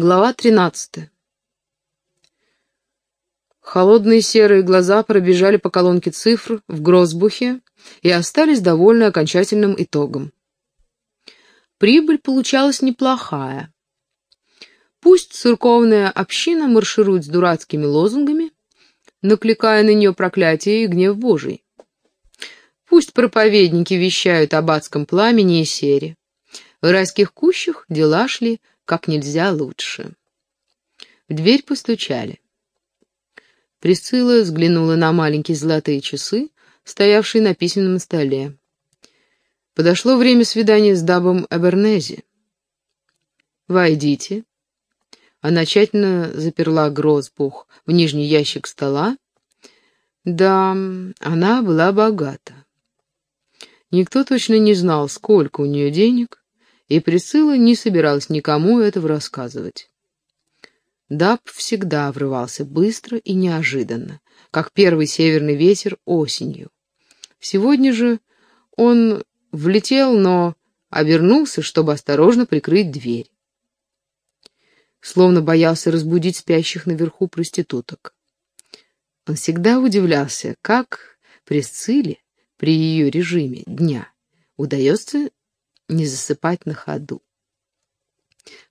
Глава 13. Холодные серые глаза пробежали по колонке цифр в Грозбухе и остались довольны окончательным итогом. Прибыль получалась неплохая. Пусть церковная община марширует с дурацкими лозунгами, накликая на нее проклятие и гнев Божий. Пусть проповедники вещают об адском пламени и сере. В райских кущах дела шли как нельзя лучше. В дверь постучали. Присцилла взглянула на маленькие золотые часы, стоявшие на письменном столе. Подошло время свидания с Дабом Эбернези. «Войдите». Она тщательно заперла Грозбух в нижний ящик стола. Да, она была богата. Никто точно не знал, сколько у нее денег, и Присцилла не собиралась никому этого рассказывать. Даб всегда врывался быстро и неожиданно, как первый северный ветер осенью. Сегодня же он влетел, но обернулся, чтобы осторожно прикрыть дверь. Словно боялся разбудить спящих наверху проституток. Он всегда удивлялся, как Присцилле при ее режиме дня удается не засыпать на ходу.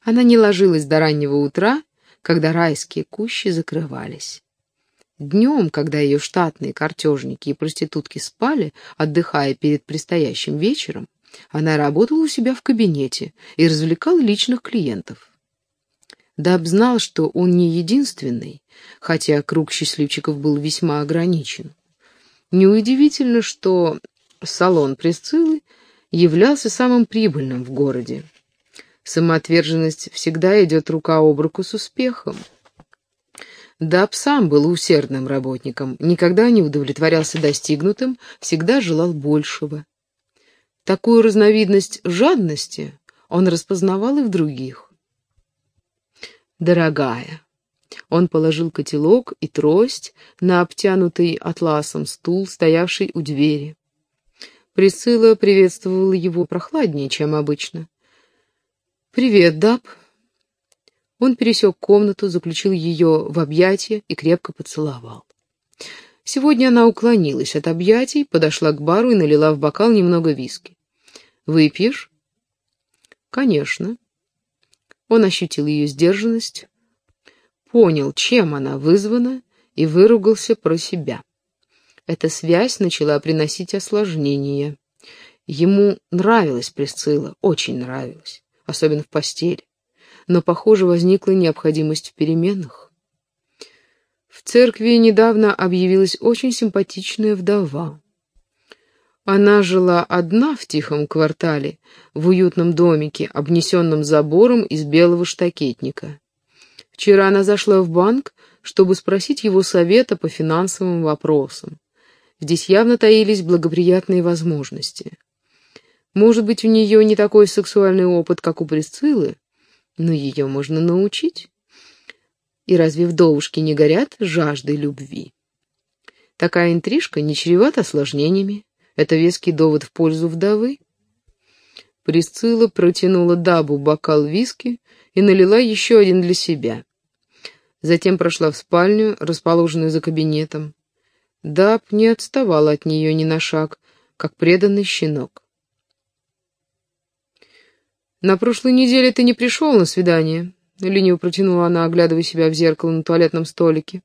Она не ложилась до раннего утра, когда райские кущи закрывались. Днем, когда ее штатные картежники и проститутки спали, отдыхая перед предстоящим вечером, она работала у себя в кабинете и развлекала личных клиентов. Даб знал, что он не единственный, хотя круг счастливчиков был весьма ограничен. Неудивительно, что салон Пресциллы являлся самым прибыльным в городе. Самоотверженность всегда идет рука об руку с успехом. Даб сам был усердным работником, никогда не удовлетворялся достигнутым, всегда желал большего. Такую разновидность жадности он распознавал и в других. «Дорогая», он положил котелок и трость на обтянутый атласом стул, стоявший у двери. Присыла приветствовала его прохладнее, чем обычно. «Привет, Даб». Он пересек комнату, заключил ее в объятия и крепко поцеловал. Сегодня она уклонилась от объятий, подошла к бару и налила в бокал немного виски. «Выпьешь?» «Конечно». Он ощутил ее сдержанность, понял, чем она вызвана, и выругался про себя. Эта связь начала приносить осложнения. Ему нравилась Присцилла, очень нравилась, особенно в постели. Но, похоже, возникла необходимость в переменах. В церкви недавно объявилась очень симпатичная вдова. Она жила одна в тихом квартале, в уютном домике, обнесенном забором из белого штакетника. Вчера она зашла в банк, чтобы спросить его совета по финансовым вопросам. Здесь явно таились благоприятные возможности. Может быть, у нее не такой сексуальный опыт, как у Присциллы, но ее можно научить. И разве вдовушки не горят жаждой любви? Такая интрижка не чревата осложнениями. Это веский довод в пользу вдовы. Присцилла протянула Дабу бокал виски и налила еще один для себя. Затем прошла в спальню, расположенную за кабинетом. Даб не отставал от нее ни на шаг, как преданный щенок. «На прошлой неделе ты не пришел на свидание», — лениво протянула она, оглядывая себя в зеркало на туалетном столике.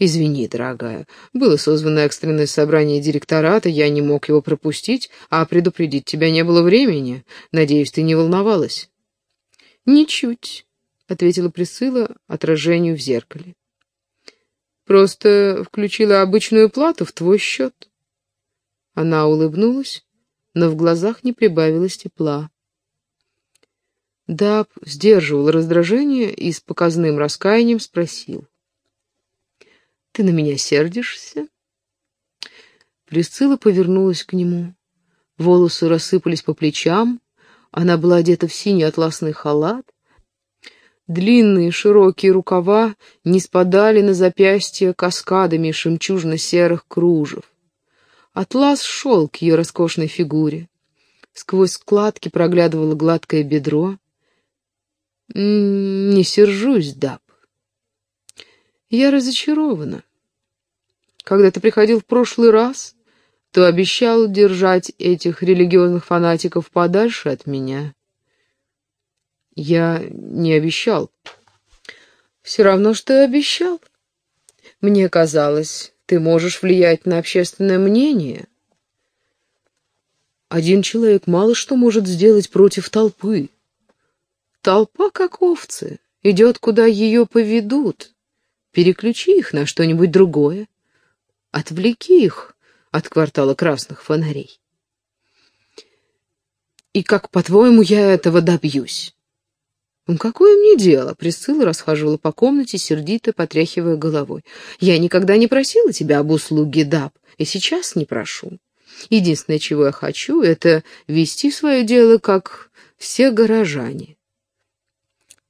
«Извини, дорогая, было созвано экстренное собрание директората, я не мог его пропустить, а предупредить тебя не было времени. Надеюсь, ты не волновалась?» «Ничуть», — ответила Присыла отражению в зеркале. Просто включила обычную плату в твой счет. Она улыбнулась, но в глазах не прибавилось тепла. Даб сдерживал раздражение и с показным раскаянием спросил. «Ты на меня сердишься?» Присцилла повернулась к нему. Волосы рассыпались по плечам, она была одета в синий атласный халат, Длинные широкие рукава не спадали на запястья каскадами шемчужно-серых кружев. Атлас шел к ее роскошной фигуре. Сквозь складки проглядывало гладкое бедро. Не сержусь, Даб. Я разочарована. Когда ты приходил в прошлый раз, то обещал держать этих религиозных фанатиков подальше от меня. Я не обещал. Все равно, что обещал. Мне казалось, ты можешь влиять на общественное мнение. Один человек мало что может сделать против толпы. Толпа, как овцы, идет, куда ее поведут. Переключи их на что-нибудь другое. Отвлеки их от квартала красных фонарей. И как, по-твоему, я этого добьюсь? «Ну, какое мне дело?» — Присцилла расхаживала по комнате, сердито потряхивая головой. «Я никогда не просила тебя об услуге, Даб, и сейчас не прошу. Единственное, чего я хочу, это вести свое дело, как все горожане.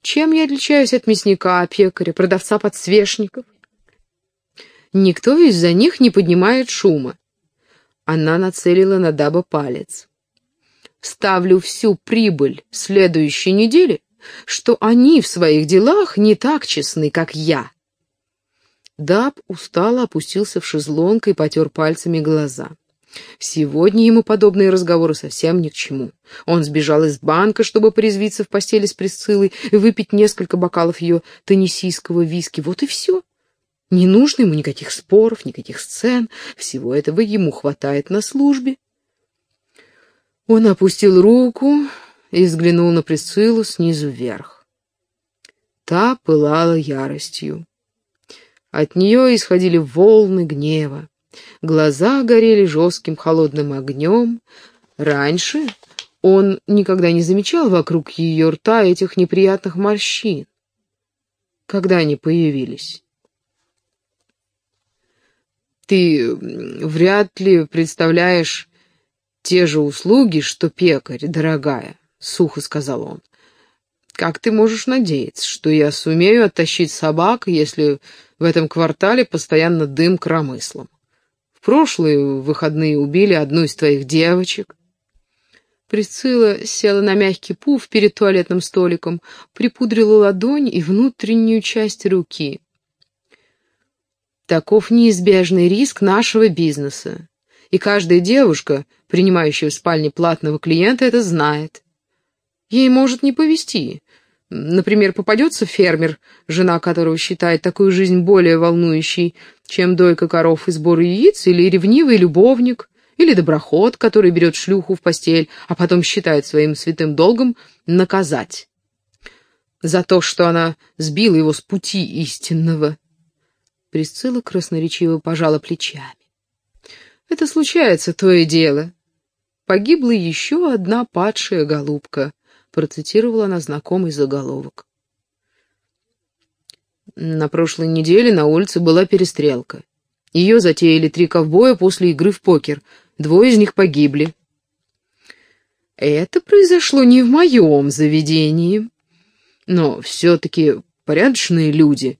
Чем я отличаюсь от мясника, пекаря, продавца подсвечников? Никто из-за них не поднимает шума. Она нацелила на Даба палец. Ставлю всю прибыль следующей недели что они в своих делах не так честны, как я. Даб устало опустился в шезлонг и потер пальцами глаза. Сегодня ему подобные разговоры совсем ни к чему. Он сбежал из банка, чтобы порезвиться в постели с Присциллой и выпить несколько бокалов ее теннисийского виски. Вот и все. Не нужно ему никаких споров, никаких сцен. Всего этого ему хватает на службе. Он опустил руку, и взглянул на Присциллу снизу вверх. Та пылала яростью. От нее исходили волны гнева. Глаза горели жестким холодным огнем. Раньше он никогда не замечал вокруг ее рта этих неприятных морщин. Когда они появились? Ты вряд ли представляешь те же услуги, что пекарь, дорогая сухо сказал он. «Как ты можешь надеяться, что я сумею оттащить собак, если в этом квартале постоянно дым кромыслом? В прошлые выходные убили одну из твоих девочек». Присцилла села на мягкий пуф перед туалетным столиком, припудрила ладонь и внутреннюю часть руки. Таков неизбежный риск нашего бизнеса. И каждая девушка, принимающая в спальне платного клиента, это знает. Ей может не повезти. Например, попадется фермер, жена которого считает такую жизнь более волнующей, чем дойка коров и сбор яиц, или ревнивый любовник, или доброход, который берет шлюху в постель, а потом считает своим святым долгом наказать за то, что она сбила его с пути истинного. Присцилла красноречиво пожала плечами. Это случается, то и дело. Погибла еще одна падшая голубка — процитировала она знакомый заголовок. На прошлой неделе на улице была перестрелка. Ее затеяли три ковбоя после игры в покер. Двое из них погибли. Это произошло не в моем заведении. Но все-таки порядочные люди.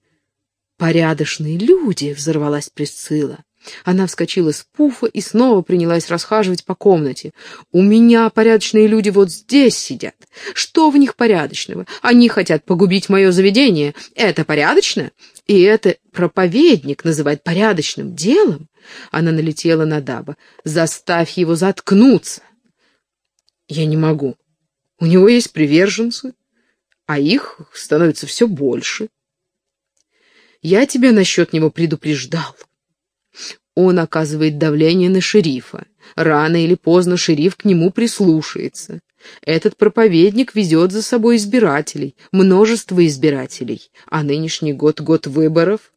Порядочные люди, взорвалась Присцилла. Она вскочила с пуфа и снова принялась расхаживать по комнате. «У меня порядочные люди вот здесь сидят. Что в них порядочного? Они хотят погубить мое заведение. Это порядочно? И это проповедник называет порядочным делом?» Она налетела на Даба. «Заставь его заткнуться!» «Я не могу. У него есть приверженцы, а их становится все больше. Я тебя насчет него предупреждал». Он оказывает давление на шерифа. Рано или поздно шериф к нему прислушается. Этот проповедник везет за собой избирателей, множество избирателей, а нынешний год — год выборов.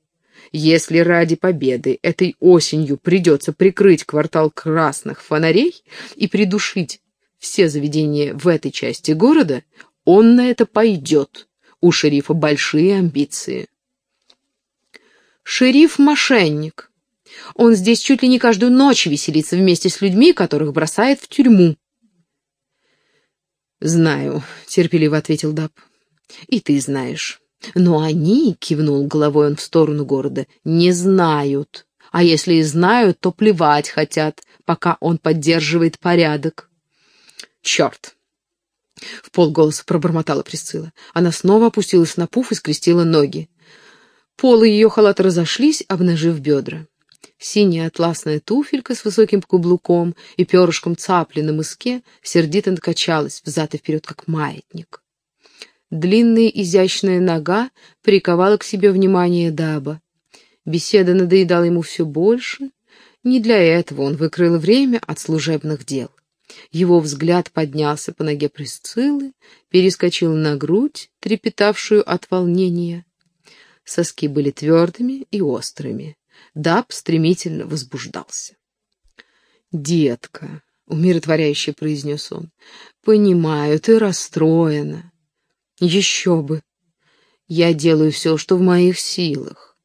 Если ради победы этой осенью придется прикрыть квартал красных фонарей и придушить все заведения в этой части города, он на это пойдет. У шерифа большие амбиции. Шериф — мошенник. Он здесь чуть ли не каждую ночь веселится вместе с людьми, которых бросает в тюрьму. «Знаю», — терпеливо ответил Даб. «И ты знаешь. Но они, — кивнул головой он в сторону города, — не знают. А если и знают, то плевать хотят, пока он поддерживает порядок. Черт! В полголоса пробормотала Присцилла. Она снова опустилась на пуф и скрестила ноги. Полы ее халата разошлись, обнажив бедра. Синяя атласная туфелька с высоким каблуком и перышком цапли на мыске сердито качалась взад и вперед, как маятник. Длинная изящная нога приковала к себе внимание Даба. Беседа надоедала ему все больше. Не для этого он выкрыл время от служебных дел. Его взгляд поднялся по ноге Присциллы, перескочил на грудь, трепетавшую от волнения. Соски были твердыми и острыми. Даб стремительно возбуждался. «Детка», — умиротворяюще произнес он, — «понимаю, ты расстроена». «Еще бы! Я делаю все, что в моих силах.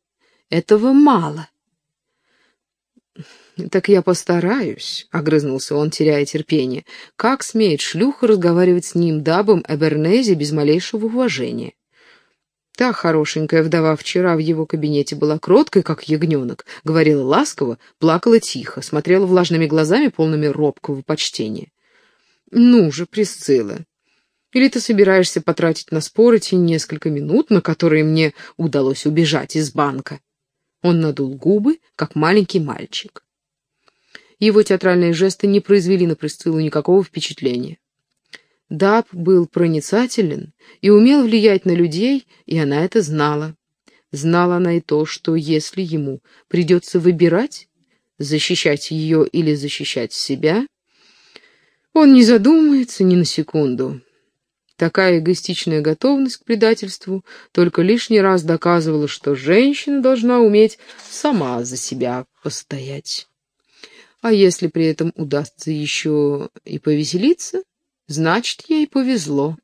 Этого мало». «Так я постараюсь», — огрызнулся он, теряя терпение. «Как смеет шлюха разговаривать с ним, дабом Эбернези, без малейшего уважения?» Та хорошенькая вдова вчера в его кабинете была кроткой, как ягненок, говорила ласково, плакала тихо, смотрела влажными глазами, полными робкого почтения. «Ну же, Присцилла, или ты собираешься потратить на споры те несколько минут, на которые мне удалось убежать из банка?» Он надул губы, как маленький мальчик. Его театральные жесты не произвели на Присциллу никакого впечатления. Даб был проницателен и умел влиять на людей, и она это знала. Знала она и то, что если ему придется выбирать, защищать ее или защищать себя, он не задумается ни на секунду. Такая эгоистичная готовность к предательству только лишний раз доказывала, что женщина должна уметь сама за себя постоять. А если при этом удастся еще и повеселиться, Значит, ей повезло.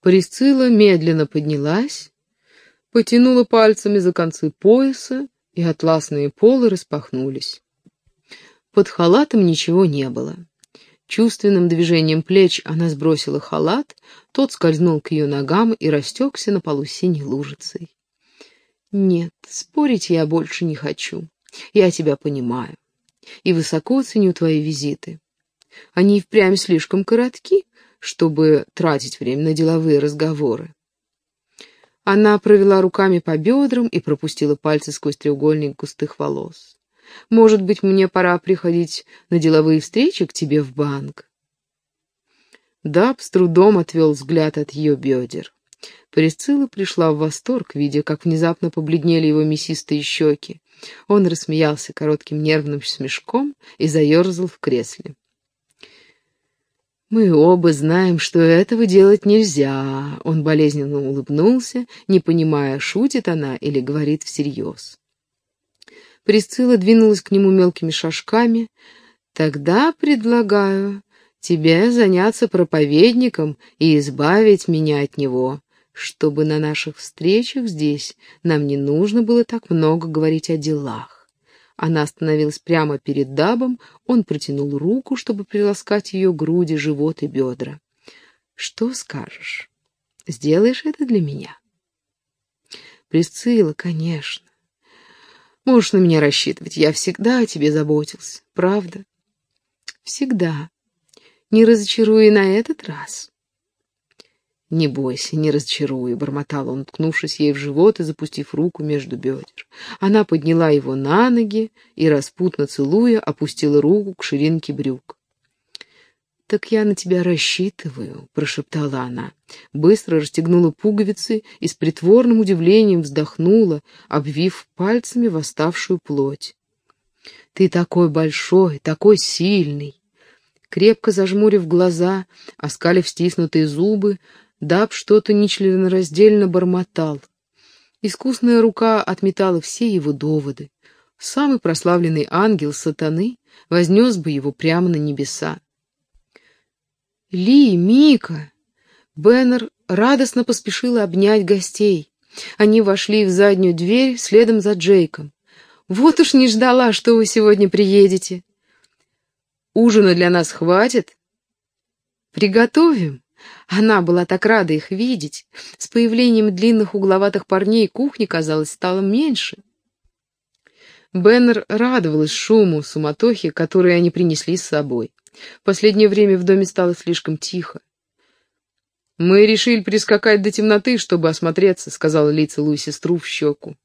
Присцилла медленно поднялась, потянула пальцами за концы пояса, и атласные полы распахнулись. Под халатом ничего не было. Чувственным движением плеч она сбросила халат, тот скользнул к ее ногам и растекся на полу синей лужицей. «Нет, спорить я больше не хочу. Я тебя понимаю. И высоко ценю твои визиты. Они и впрямь слишком коротки, чтобы тратить время на деловые разговоры. Она провела руками по бедрам и пропустила пальцы сквозь треугольник густых волос. «Может быть, мне пора приходить на деловые встречи к тебе в банк?» Даб с трудом отвел взгляд от ее бедер. Присцилла пришла в восторг, видя, как внезапно побледнели его мясистые щеки. Он рассмеялся коротким нервным смешком и заерзал в кресле. «Мы оба знаем, что этого делать нельзя», — он болезненно улыбнулся, не понимая, шутит она или говорит всерьез. Присцилла двинулась к нему мелкими шажками. «Тогда предлагаю тебе заняться проповедником и избавить меня от него, чтобы на наших встречах здесь нам не нужно было так много говорить о делах. Она остановилась прямо перед Дабом, он протянул руку, чтобы приласкать ее груди, живот и бедра. «Что скажешь? Сделаешь это для меня?» «Присцилла, конечно. Можешь на меня рассчитывать, я всегда о тебе заботился, правда?» «Всегда. Не разочаруй на этот раз». «Не бойся, не разочарую», — бормотал он, ткнувшись ей в живот и запустив руку между бедер. Она подняла его на ноги и, распутно целуя, опустила руку к ширинке брюк. «Так я на тебя рассчитываю», — прошептала она. Быстро расстегнула пуговицы и с притворным удивлением вздохнула, обвив пальцами восставшую плоть. «Ты такой большой, такой сильный!» Крепко зажмурив глаза, оскалив стиснутые зубы, Даб что-то нечленораздельно бормотал. Искусная рука отметала все его доводы. Самый прославленный ангел сатаны вознес бы его прямо на небеса. «Ли, Мика!» Беннер радостно поспешила обнять гостей. Они вошли в заднюю дверь следом за Джейком. «Вот уж не ждала, что вы сегодня приедете!» «Ужина для нас хватит?» «Приготовим!» Она была так рада их видеть. С появлением длинных угловатых парней кухни, казалось, стало меньше. Беннер радовалась шуму, суматохе, которые они принесли с собой. В последнее время в доме стало слишком тихо. «Мы решили прискакать до темноты, чтобы осмотреться», — сказала Ли, целуя сестру в щеку.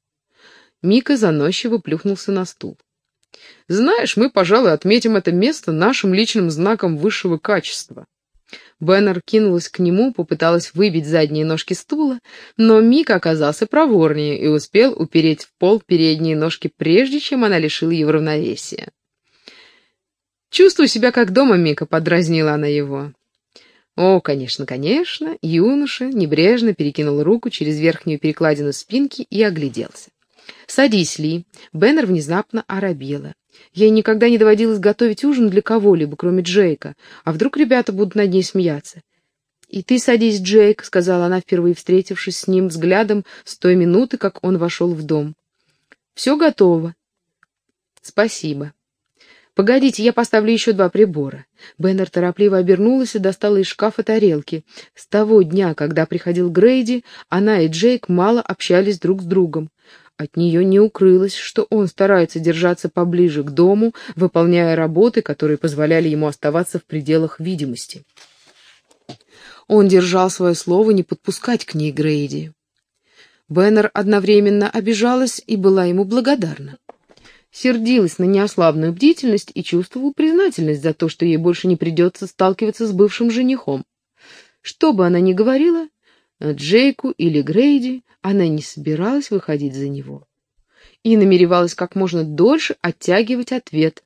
Мика заносчиво плюхнулся на стул. «Знаешь, мы, пожалуй, отметим это место нашим личным знаком высшего качества». Беннер кинулась к нему, попыталась выбить задние ножки стула, но Мик оказался проворнее и успел упереть в пол передние ножки, прежде чем она лишила его равновесия. «Чувствую себя как дома, Мика», — подразнила она его. О, конечно, конечно, юноша небрежно перекинул руку через верхнюю перекладину спинки и огляделся. «Садись, Ли». Беннер внезапно оробела. Ей никогда не доводилось готовить ужин для кого-либо, кроме Джейка. А вдруг ребята будут над ней смеяться? «И ты садись, Джейк», — сказала она, впервые встретившись с ним взглядом с той минуты, как он вошел в дом. «Все готово». «Спасибо». «Погодите, я поставлю еще два прибора». Беннер торопливо обернулась и достала из шкафа тарелки. С того дня, когда приходил Грейди, она и Джейк мало общались друг с другом. От нее не укрылось, что он старается держаться поближе к дому, выполняя работы, которые позволяли ему оставаться в пределах видимости. Он держал свое слово не подпускать к ней Грейди. Беннер одновременно обижалась и была ему благодарна сердилась на неослабную бдительность и чувствовала признательность за то, что ей больше не придется сталкиваться с бывшим женихом. Что бы она ни говорила, Джейку или Грейди, она не собиралась выходить за него и намеревалась как можно дольше оттягивать ответ.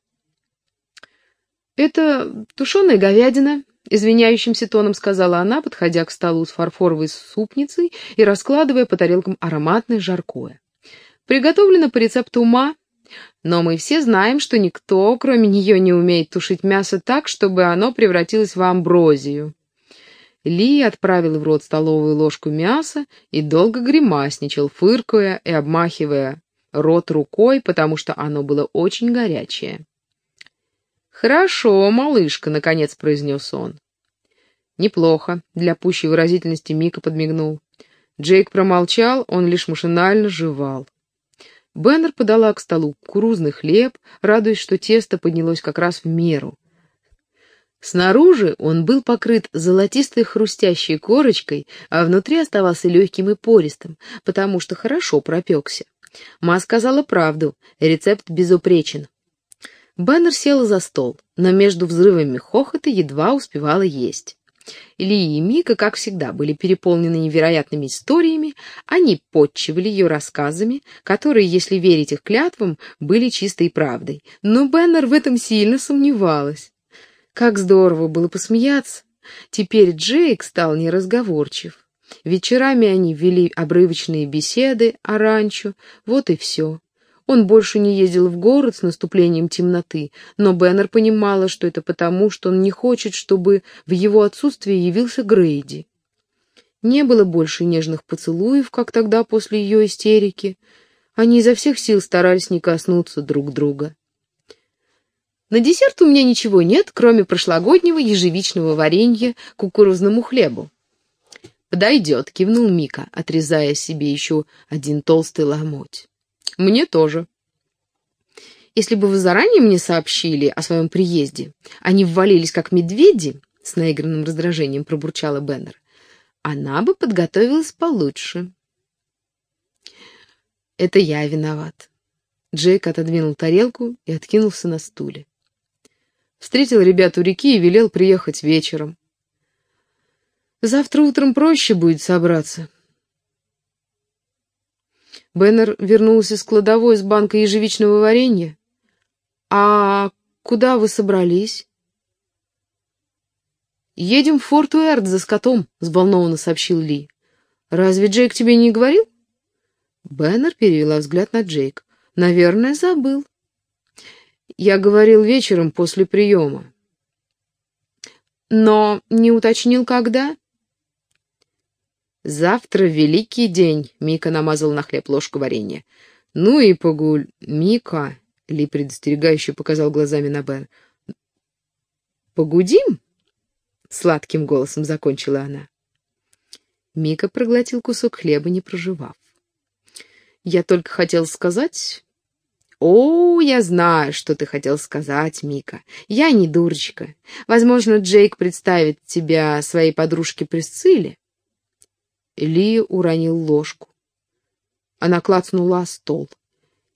«Это тушеная говядина», — извиняющимся тоном сказала она, подходя к столу с фарфоровой супницей и раскладывая по тарелкам ароматное жаркое. «Приготовлено по рецепту ума но мы все знаем, что никто, кроме нее, не умеет тушить мясо так, чтобы оно превратилось в амброзию. Ли отправил в рот столовую ложку мяса и долго гримасничал, фыркая и обмахивая рот рукой, потому что оно было очень горячее. «Хорошо, малышка», — наконец произнес он. «Неплохо», — для пущей выразительности Мика подмигнул. Джейк промолчал, он лишь машинально жевал. Беннер подала к столу кукурузный хлеб, радуясь, что тесто поднялось как раз в меру. Снаружи он был покрыт золотистой хрустящей корочкой, а внутри оставался легким и пористым, потому что хорошо пропекся. Ма сказала правду, рецепт безупречен. Беннер села за стол, но между взрывами хохота едва успевала есть. Ли и Мика, как всегда, были переполнены невероятными историями, они подчивали ее рассказами, которые, если верить их клятвам, были чистой правдой. Но Беннер в этом сильно сомневалась. Как здорово было посмеяться. Теперь Джейк стал неразговорчив. Вечерами они вели обрывочные беседы о ранчо, вот и все. Он больше не ездил в город с наступлением темноты, но Беннер понимала, что это потому, что он не хочет, чтобы в его отсутствие явился Грейди. Не было больше нежных поцелуев, как тогда после ее истерики. Они изо всех сил старались не коснуться друг друга. На десерт у меня ничего нет, кроме прошлогоднего ежевичного варенья кукурузному хлебу. «Подойдет», — кивнул Мика, отрезая себе еще один толстый ломоть. Мне тоже. Если бы вы заранее мне сообщили о своем приезде, они ввалились как медведи, с наигранным раздражением пробурчала Беннер, она бы подготовилась получше. Это я виноват. Джейк отодвинул тарелку и откинулся на стуле. Встретил ребят у реки и велел приехать вечером. Завтра утром проще будет собраться. Беннер вернулся из кладовой с банкой ежевичного варенья. «А куда вы собрались?» «Едем в Форт Уэрт за скотом», — взволнованно сообщил Ли. «Разве Джейк тебе не говорил?» Беннер перевела взгляд на Джейк. «Наверное, забыл». «Я говорил вечером после приема». «Но не уточнил, когда?» Завтра великий день, Мика намазал на хлеб ложку варенья. Ну и погуль... Мика, Ли предостерегающе показал глазами на Бен. Погудим? Сладким голосом закончила она. Мика проглотил кусок хлеба, не проживав. Я только хотел сказать... «О, я знаю, что ты хотел сказать, Мика. Я не дурочка. Возможно, Джейк представит тебя своей подружке Присцилле». Ли уронил ложку. Она клацнула стол.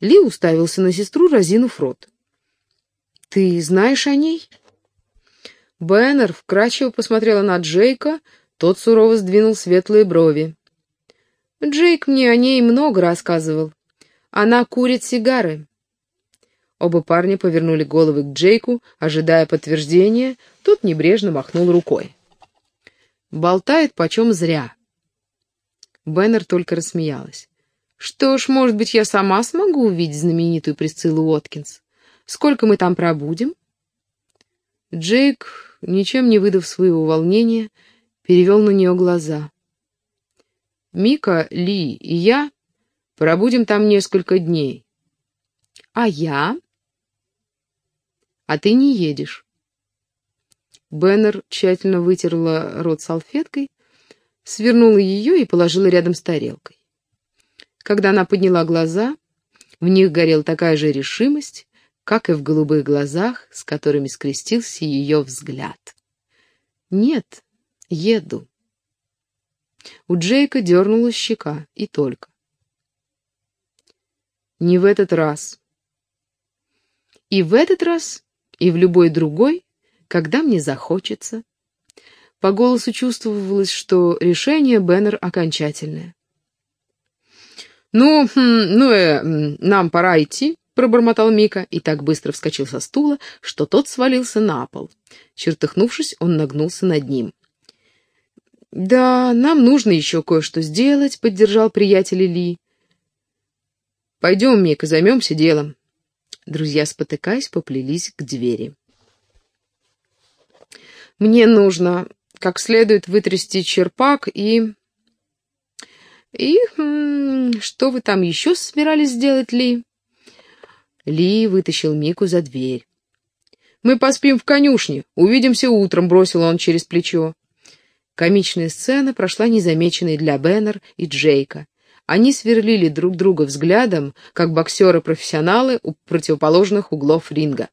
Ли уставился на сестру, разинув рот. «Ты знаешь о ней?» Бэннер вкрадчиво посмотрела на Джейка, тот сурово сдвинул светлые брови. «Джейк мне о ней много рассказывал. Она курит сигары». Оба парня повернули головы к Джейку, ожидая подтверждения, тот небрежно махнул рукой. «Болтает почем зря». Беннер только рассмеялась. «Что ж, может быть, я сама смогу увидеть знаменитую Присциллу Уоткинс? Сколько мы там пробудем?» Джейк, ничем не выдав своего волнения, перевел на нее глаза. «Мика, Ли и я пробудем там несколько дней. А я?» А ты не едешь. Беннер тщательно вытерла рот салфеткой, свернула ее и положила рядом с тарелкой. Когда она подняла глаза, в них горела такая же решимость, как и в голубых глазах, с которыми скрестился ее взгляд. «Нет, еду». У Джейка дернулась щека, и только. «Не в этот раз». «И в этот раз и в любой другой, когда мне захочется. По голосу чувствовалось, что решение Беннер окончательное. «Ну, хм, ну, э, нам пора идти», — пробормотал Мика и так быстро вскочил со стула, что тот свалился на пол. Чертыхнувшись, он нагнулся над ним. «Да, нам нужно еще кое-что сделать», — поддержал приятель Ли. «Пойдем, Мика, займемся делом. Друзья, спотыкаясь, поплелись к двери. «Мне нужно как следует вытрясти черпак и...» «И... что вы там еще собирались сделать, Ли?» Ли вытащил Мику за дверь. «Мы поспим в конюшне. Увидимся утром», — бросил он через плечо. Комичная сцена прошла незамеченной для Беннер и Джейка. Они сверлили друг друга взглядом, как боксеры-профессионалы у противоположных углов ринга.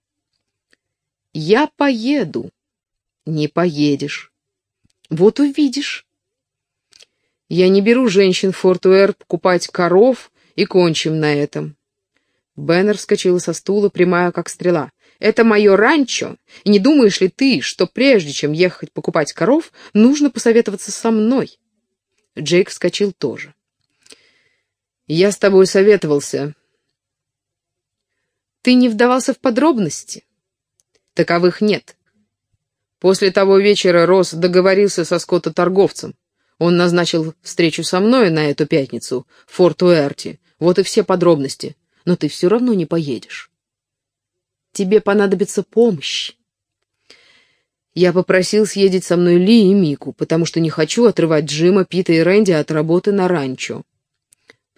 «Я поеду». «Не поедешь». «Вот увидишь». «Я не беру женщин Форт-Уэр покупать коров и кончим на этом». Беннер вскочила со стула, прямая как стрела. «Это мое ранчо, и не думаешь ли ты, что прежде чем ехать покупать коров, нужно посоветоваться со мной?» Джейк вскочил тоже. Я с тобой советовался. Ты не вдавался в подробности? Таковых нет. После того вечера Росс договорился со скототорговцем. Он назначил встречу со мной на эту пятницу в Форт-Уэрти. Вот и все подробности. Но ты все равно не поедешь. Тебе понадобится помощь. Я попросил съездить со мной Ли и Мику, потому что не хочу отрывать Джима, Пита и Рэнди от работы на ранчо.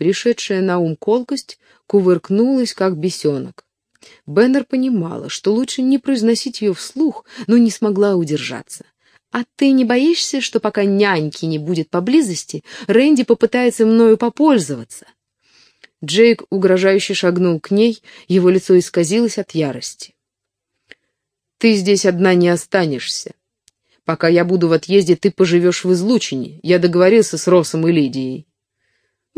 Пришедшая на ум колкость кувыркнулась, как бесенок. Беннер понимала, что лучше не произносить ее вслух, но не смогла удержаться. «А ты не боишься, что пока няньки не будет поблизости, Рэнди попытается мною попользоваться?» Джейк угрожающе шагнул к ней, его лицо исказилось от ярости. «Ты здесь одна не останешься. Пока я буду в отъезде, ты поживешь в излучине. Я договорился с Росом и Лидией.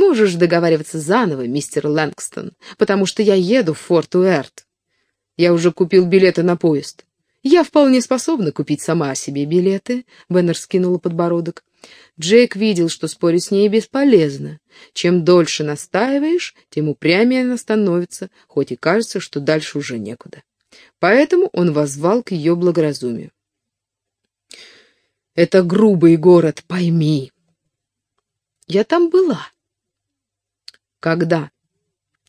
Можешь договариваться заново, мистер Лэнгстон, потому что я еду в Форт Уэрт. Я уже купил билеты на поезд. Я вполне способна купить сама себе билеты, Беннер скинула подбородок. Джейк видел, что спорить с ней бесполезно. Чем дольше настаиваешь, тем упрямее она становится, хоть и кажется, что дальше уже некуда. Поэтому он воззвал к ее благоразумию. «Это грубый город, пойми». «Я там была», когда?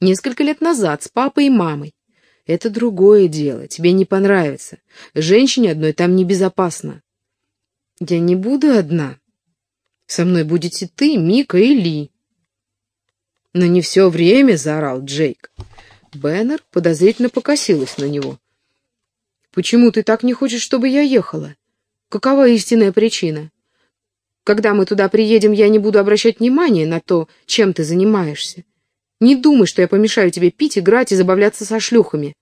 Несколько лет назад, с папой и мамой. Это другое дело, тебе не понравится. Женщине одной там небезопасно. Я не буду одна. Со мной будете ты, Мика и Ли. Но не все время, заорал Джейк. Беннер подозрительно покосилась на него. «Почему ты так не хочешь, чтобы я ехала? Какова истинная причина? Когда мы туда приедем, я не буду обращать внимания на то, чем ты занимаешься. Не думай, что я помешаю тебе пить, играть и забавляться со шлюхами.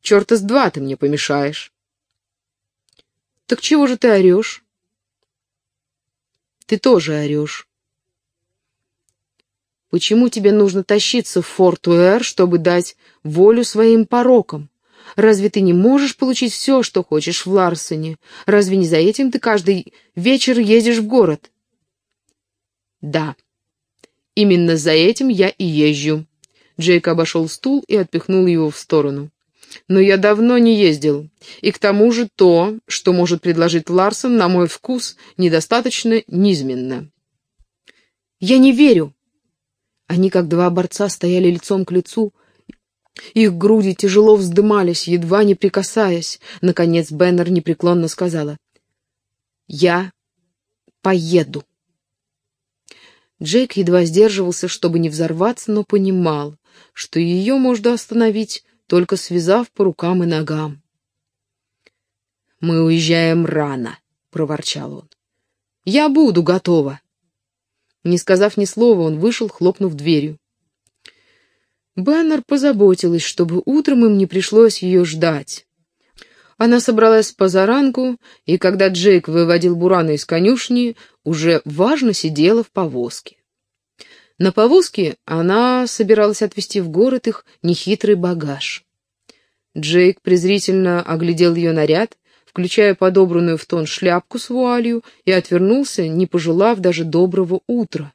Черта с два ты мне помешаешь. Так чего же ты орешь? Ты тоже орешь. Почему тебе нужно тащиться в форт Уэр, чтобы дать волю своим порокам? Разве ты не можешь получить все, что хочешь в Ларсоне? Разве не за этим ты каждый вечер ездишь в город? Да, именно за этим я и езжу. Джейк обошел стул и отпихнул его в сторону. Но я давно не ездил, и к тому же то, что может предложить Ларсон, на мой вкус, недостаточно низменно. Я не верю, они, как два борца, стояли лицом к лицу. Их груди тяжело вздымались, едва не прикасаясь. Наконец Беннер непреклонно сказала. «Я поеду». Джейк едва сдерживался, чтобы не взорваться, но понимал, что ее можно остановить, только связав по рукам и ногам. «Мы уезжаем рано», — проворчал он. «Я буду готова». Не сказав ни слова, он вышел, хлопнув дверью. Беннер позаботилась, чтобы утром им не пришлось ее ждать. Она собралась позаранку, и когда Джейк выводил Бурана из конюшни, уже важно сидела в повозке. На повозке она собиралась отвезти в город их нехитрый багаж. Джейк презрительно оглядел ее наряд, включая подобранную в тон шляпку с вуалью, и отвернулся, не пожелав даже доброго утра.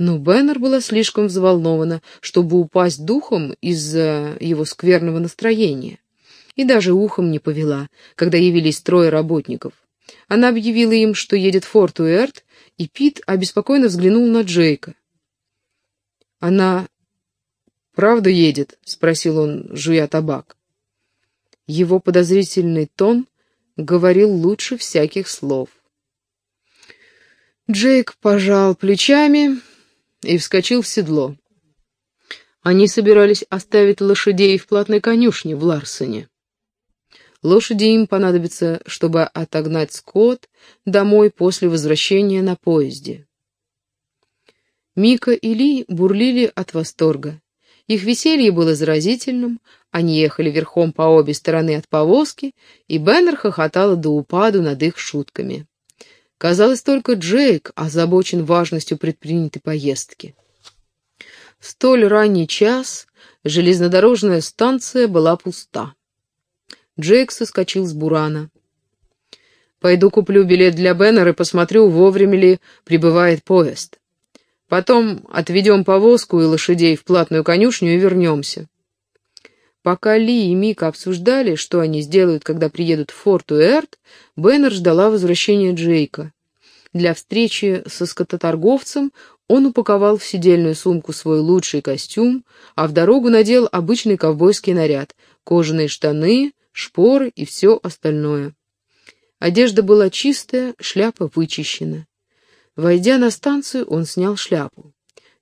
Но Беннер была слишком взволнована, чтобы упасть духом из-за его скверного настроения. И даже ухом не повела, когда явились трое работников. Она объявила им, что едет в Форт Уэрт, и Пит обеспокоенно взглянул на Джейка. «Она правда едет?» — спросил он, жуя табак. Его подозрительный тон говорил лучше всяких слов. Джейк пожал плечами и вскочил в седло. Они собирались оставить лошадей в платной конюшне в Ларсоне. Лошади им понадобится, чтобы отогнать скот домой после возвращения на поезде. Мика и Ли бурлили от восторга. Их веселье было заразительным, они ехали верхом по обе стороны от повозки, и Беннер хохотала до упаду над их шутками. Казалось, только Джейк озабочен важностью предпринятой поездки. В столь ранний час железнодорожная станция была пуста. Джейк соскочил с бурана. «Пойду куплю билет для Беннера и посмотрю, вовремя ли прибывает поезд. Потом отведем повозку и лошадей в платную конюшню и вернемся». Пока Ли и Мика обсуждали, что они сделают, когда приедут в Форт Уэрт, Беннер ждала возвращения Джейка. Для встречи со скототорговцем он упаковал в сидельную сумку свой лучший костюм, а в дорогу надел обычный ковбойский наряд, кожаные штаны, шпоры и все остальное. Одежда была чистая, шляпа вычищена. Войдя на станцию, он снял шляпу.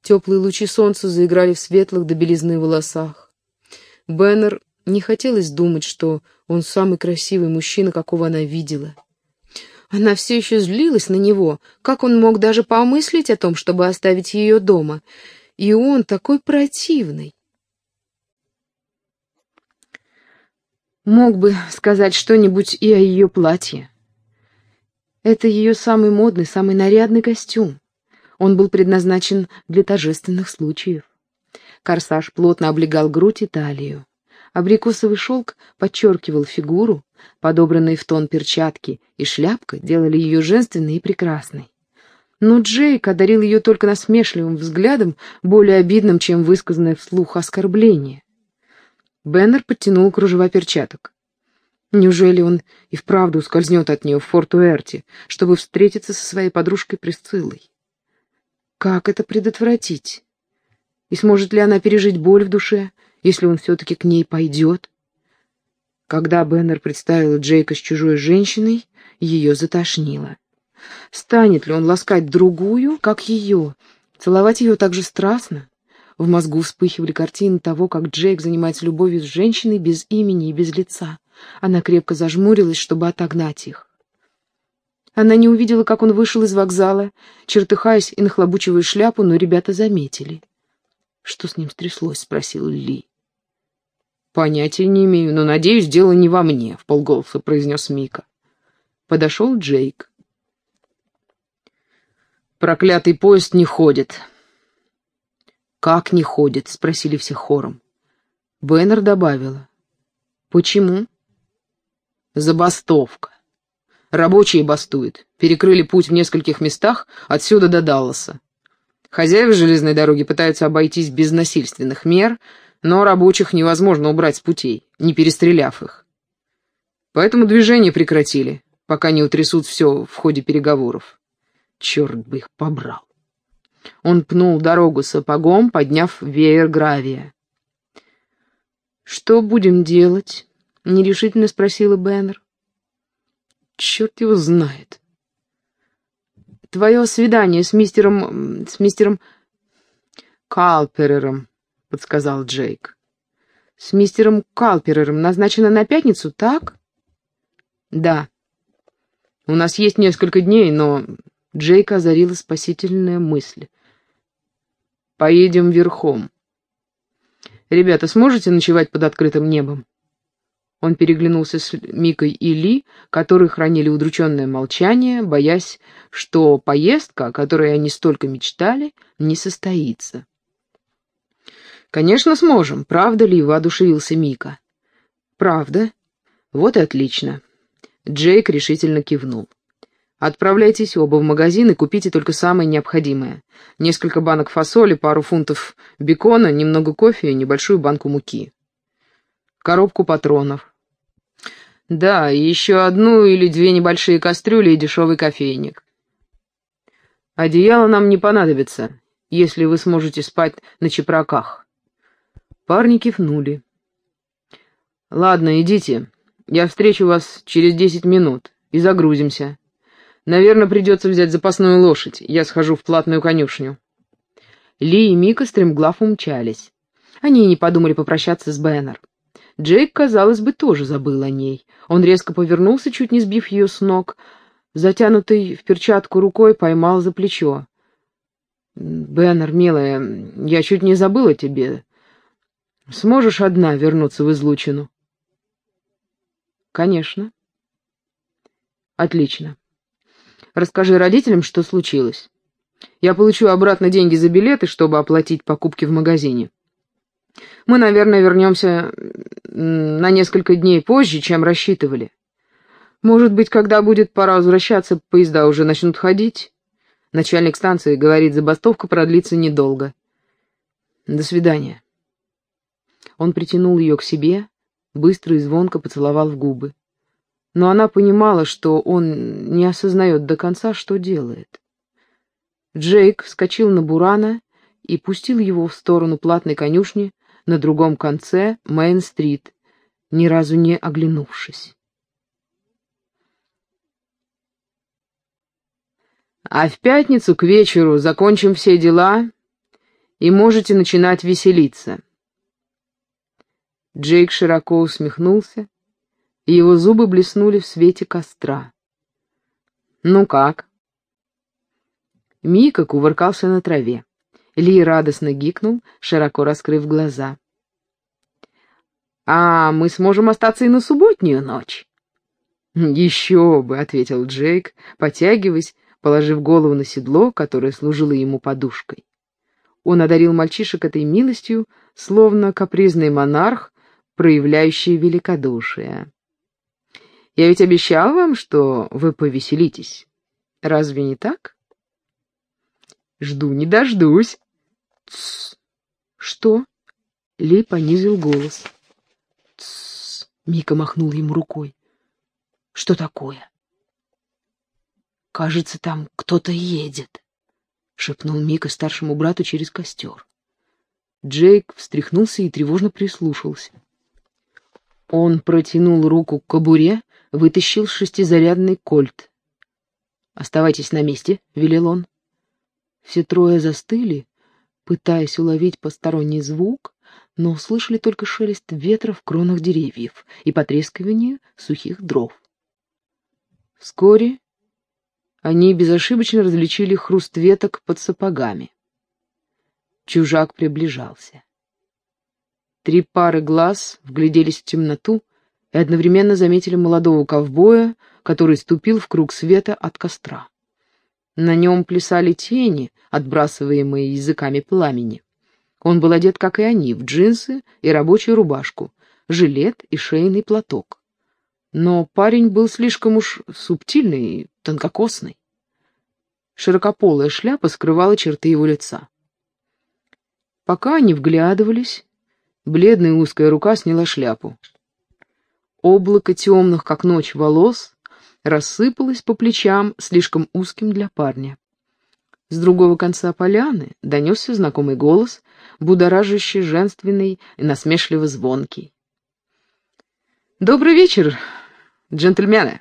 Теплые лучи солнца заиграли в светлых до волосах. Беннер не хотелось думать, что он самый красивый мужчина, какого она видела. Она все еще злилась на него, как он мог даже помыслить о том, чтобы оставить ее дома. И он такой противный. Мог бы сказать что-нибудь и о ее платье. Это ее самый модный, самый нарядный костюм. Он был предназначен для торжественных случаев. Корсаж плотно облегал грудь и талию. Абрикосовый шелк подчеркивал фигуру, подобранные в тон перчатки и шляпка делали ее женственной и прекрасной. Но Джейк одарил ее только насмешливым взглядом, более обидным, чем высказанное вслух оскорбление. Беннер подтянул кружева перчаток. Неужели он и вправду ускользнет от нее в Форт-Уэрте, чтобы встретиться со своей подружкой Присциллой? Как это предотвратить? И сможет ли она пережить боль в душе, если он все-таки к ней пойдет? Когда Беннер представила Джейка с чужой женщиной, ее затошнило. Станет ли он ласкать другую, как ее, целовать ее так же страстно? В мозгу вспыхивали картины того, как Джейк занимается любовью с женщиной без имени и без лица. Она крепко зажмурилась, чтобы отогнать их. Она не увидела, как он вышел из вокзала, чертыхаясь и нахлобучивая шляпу, но ребята заметили. «Что с ним стряслось?» — спросил Ли. «Понятия не имею, но, надеюсь, дело не во мне», — в полголоса произнес Мика. Подошел Джейк. «Проклятый поезд не ходит». «Как не ходит?» — спросили все хором. Бэннер добавила. «Почему?» «Забастовка. Рабочие бастуют. Перекрыли путь в нескольких местах, отсюда до Далласа. Хозяева железной дороги пытаются обойтись без насильственных мер, но рабочих невозможно убрать с путей, не перестреляв их. Поэтому движение прекратили, пока не утрясут все в ходе переговоров. Черт бы их побрал. Он пнул дорогу сапогом, подняв веер гравия. «Что будем делать?» — нерешительно спросила Беннер. «Черт его знает. Твое свидание с мистером... с мистером... Калперером», — подсказал Джейк. «С мистером Калперером назначено на пятницу, так?» «Да. У нас есть несколько дней, но...» Джейка озарила спасительная мысль. «Поедем верхом. Ребята, сможете ночевать под открытым небом?» Он переглянулся с Микой и Ли, которые хранили удрученное молчание, боясь, что поездка, о которой они столько мечтали, не состоится. «Конечно, сможем. Правда ли?» — воодушевился Мика. «Правда. Вот и отлично». Джейк решительно кивнул. «Отправляйтесь оба в магазин и купите только самое необходимое. Несколько банок фасоли, пару фунтов бекона, немного кофе и небольшую банку муки. Коробку патронов. Да, и еще одну или две небольшие кастрюли и дешевый кофейник. Одеяло нам не понадобится, если вы сможете спать на чепраках. Парни кивнули. «Ладно, идите. Я встречу вас через десять минут и загрузимся. Наверное, придется взять запасную лошадь. Я схожу в платную конюшню». Ли и Мика стремглав умчались. Они не подумали попрощаться с Бэннер. Джейк, казалось бы, тоже забыл о ней. Он резко повернулся, чуть не сбив ее с ног. Затянутый в перчатку рукой поймал за плечо. «Бэннер, милая, я чуть не забыл о тебе. Сможешь одна вернуться в излучину?» «Конечно». «Отлично. Расскажи родителям, что случилось. Я получу обратно деньги за билеты, чтобы оплатить покупки в магазине. Мы, наверное, вернемся на несколько дней позже, чем рассчитывали. Может быть, когда будет пора возвращаться, поезда уже начнут ходить?» Начальник станции говорит, забастовка продлится недолго. До свидания. Он притянул ее к себе, быстро и звонко поцеловал в губы. Но она понимала, что он не осознает до конца, что делает. Джейк вскочил на Бурана и пустил его в сторону платной конюшни на другом конце Мейн-стрит, ни разу не оглянувшись. А в пятницу к вечеру закончим все дела и можете начинать веселиться. Джейк широко усмехнулся, и его зубы блеснули в свете костра. «Ну как?» Мика кувыркался на траве. Ли радостно гикнул, широко раскрыв глаза. «А мы сможем остаться и на субботнюю ночь?» «Еще бы», — ответил Джейк, потягиваясь, положив голову на седло, которое служило ему подушкой. Он одарил мальчишек этой милостью, словно капризный монарх, проявляющий великодушие. «Я ведь обещал вам, что вы повеселитесь. Разве не так?» «Жду не дождусь». «Тссс! Что?» Ли понизил голос. «Тссс!» — Мика махнул ему рукой. «Что такое?» «Кажется, там кто-то едет», — шепнул Мика старшему брату через костер. Джейк встряхнулся и тревожно прислушался. Он протянул руку к кобуре, вытащил шестизарядный кольт. «Оставайтесь на месте», — велел он. Все трое застыли, пытаясь уловить посторонний звук, но услышали только шелест ветра в кронах деревьев и потрескивание сухих дров. Вскоре они безошибочно различили хруст веток под сапогами. Чужак приближался. Три пары глаз вгляделись в темноту и одновременно заметили молодого ковбоя, который ступил в круг света от костра. На нем плясали тени, отбрасываемые языками пламени. Он был одет, как и они, в джинсы и рабочую рубашку, жилет и шейный платок. Но парень был слишком уж субтильный и тонкокосный. Широкополая шляпа скрывала черты его лица. Пока они вглядывались, бледная узкая рука сняла шляпу. Облако темных, как ночь, волос рассыпалось по плечам, слишком узким для парня. С другого конца поляны донесся знакомый голос, будоражащий, женственный и насмешливо звонкий. «Добрый вечер, джентльмены!»